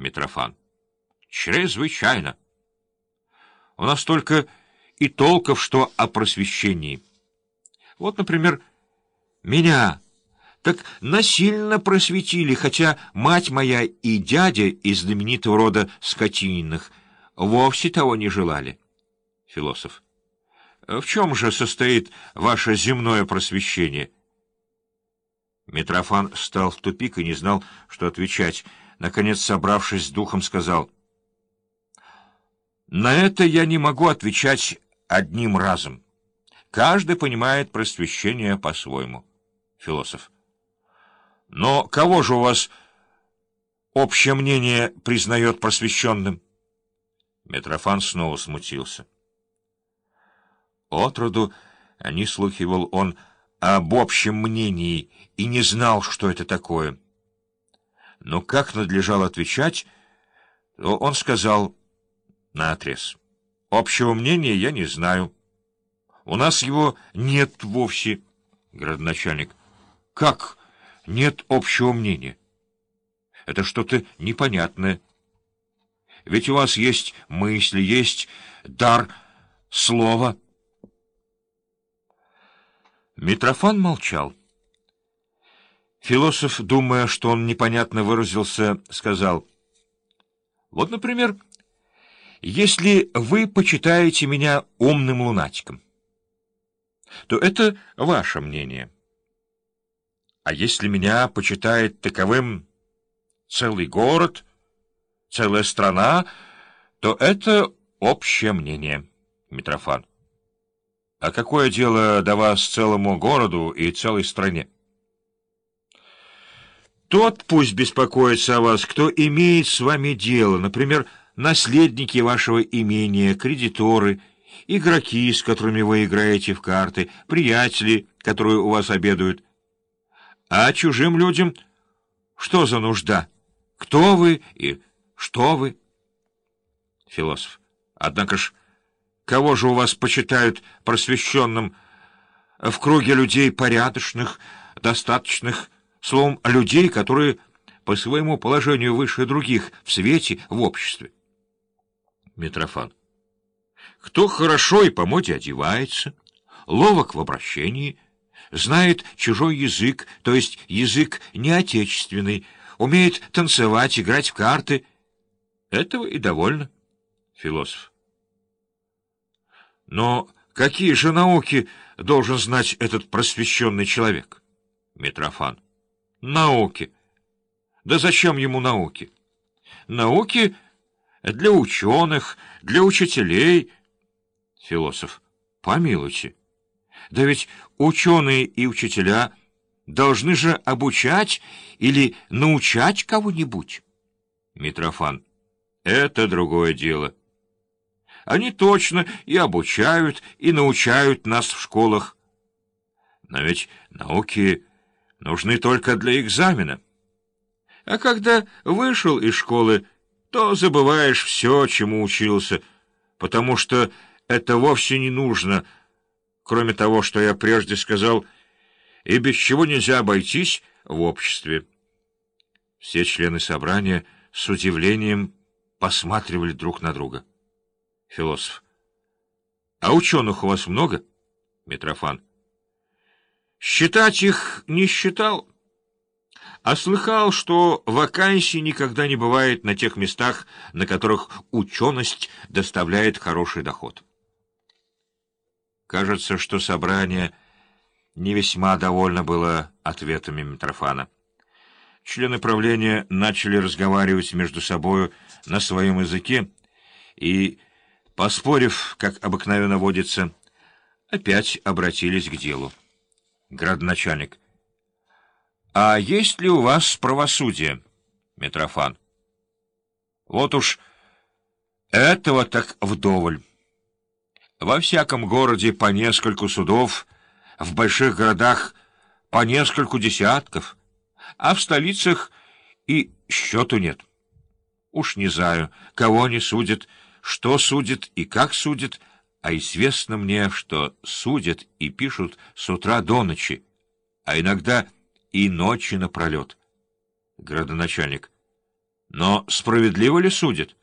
Митрофан. Чрезвычайно. У нас только и толков, что о просвещении. Вот, например, меня так насильно просветили, хотя мать моя и дядя из знаменитого рода скотининых вовсе того не желали. Философ. В чем же состоит ваше земное просвещение? Митрофан стал в тупик и не знал, что отвечать. Наконец, собравшись с духом, сказал, «На это я не могу отвечать одним разом. Каждый понимает просвещение по-своему». Философ. Но кого же у вас общее мнение признает просвещенным? Митрофан снова смутился. Отроду не слухивал он об общем мнении и не знал, что это такое. Но как надлежало отвечать, то он сказал наотрез. Общего мнения я не знаю. У нас его нет вовсе, градоначальник. Как нет общего мнения. Это что-то непонятное. Ведь у вас есть мысли, есть дар слова. Митрофан молчал. Философ, думая, что он непонятно выразился, сказал, «Вот, например, если вы почитаете меня умным лунатиком, то это ваше мнение». А если меня почитает таковым целый город, целая страна, то это общее мнение, Митрофан. А какое дело до вас целому городу и целой стране? Тот пусть беспокоится о вас, кто имеет с вами дело, например, наследники вашего имения, кредиторы, игроки, с которыми вы играете в карты, приятели, которые у вас обедают, а чужим людям что за нужда? Кто вы и что вы? Философ. Однако ж, кого же у вас почитают просвещенным в круге людей порядочных, достаточных, словом, людей, которые по своему положению выше других в свете, в обществе? Митрофан. Кто хорошо и по моде одевается, ловок в обращении, знает чужой язык, то есть язык неотечественный, умеет танцевать, играть в карты. Этого и довольно. Философ. Но какие же науки должен знать этот просвещенный человек? Митрофан. Науки. Да зачем ему науки? Науки для ученых, для учителей. Философ. Помилуйте. Да ведь ученые и учителя должны же обучать или научать кого-нибудь. Митрофан. Это другое дело. Они точно и обучают, и научают нас в школах. Но ведь науки нужны только для экзамена. А когда вышел из школы, то забываешь все, чему учился, потому что это вовсе не нужно — кроме того, что я прежде сказал, и без чего нельзя обойтись в обществе. Все члены собрания с удивлением посматривали друг на друга. Философ. — А ученых у вас много? Митрофан. — Считать их не считал, а слыхал, что вакансий никогда не бывает на тех местах, на которых ученость доставляет хороший доход. Кажется, что собрание не весьма довольно было ответами Митрофана. Члены правления начали разговаривать между собою на своем языке и, поспорив, как обыкновенно водится, опять обратились к делу. Градоначальник. — А есть ли у вас правосудие, Митрофан? — Вот уж этого так вдоволь. Во всяком городе по нескольку судов, в больших городах по нескольку десятков, а в столицах и счету нет. Уж не знаю, кого они судят, что судят и как судят, а известно мне, что судят и пишут с утра до ночи, а иногда и ночи напролет. Градоначальник. Но справедливо ли судят?